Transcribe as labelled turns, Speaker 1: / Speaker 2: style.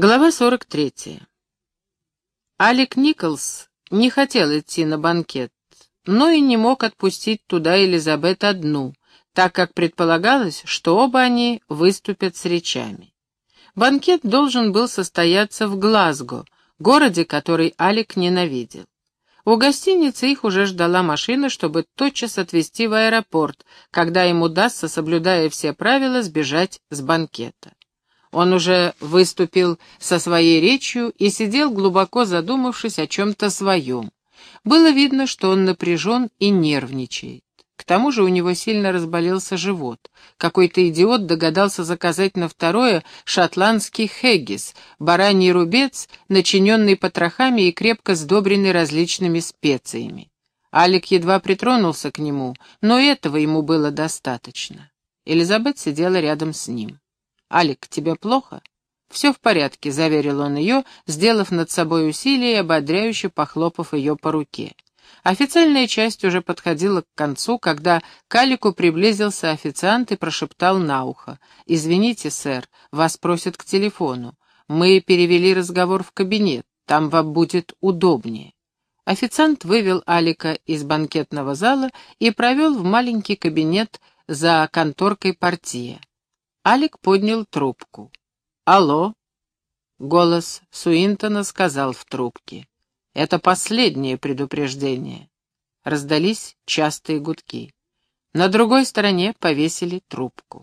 Speaker 1: Глава 43. Алек Николс не хотел идти на банкет, но и не мог отпустить туда Элизабет одну, так как предполагалось, что оба они выступят с речами. Банкет должен был состояться в Глазго, городе, который Алек ненавидел. У гостиницы их уже ждала машина, чтобы тотчас отвезти в аэропорт, когда им удастся, соблюдая все правила, сбежать с банкета. Он уже выступил со своей речью и сидел глубоко задумавшись о чем-то своем. Было видно, что он напряжен и нервничает. К тому же у него сильно разболелся живот. Какой-то идиот догадался заказать на второе шотландский хэггис, бараний рубец, начиненный потрохами и крепко сдобренный различными специями. Алик едва притронулся к нему, но этого ему было достаточно. Элизабет сидела рядом с ним. «Алик, тебе плохо?» «Все в порядке», — заверил он ее, сделав над собой усилие и ободряюще похлопав ее по руке. Официальная часть уже подходила к концу, когда к Алику приблизился официант и прошептал на ухо. «Извините, сэр, вас просят к телефону. Мы перевели разговор в кабинет, там вам будет удобнее». Официант вывел Алика из банкетного зала и провел в маленький кабинет за конторкой портье. Алик поднял трубку. «Алло?» — голос Суинтона сказал в трубке. «Это последнее предупреждение». Раздались частые гудки. На другой стороне повесили трубку.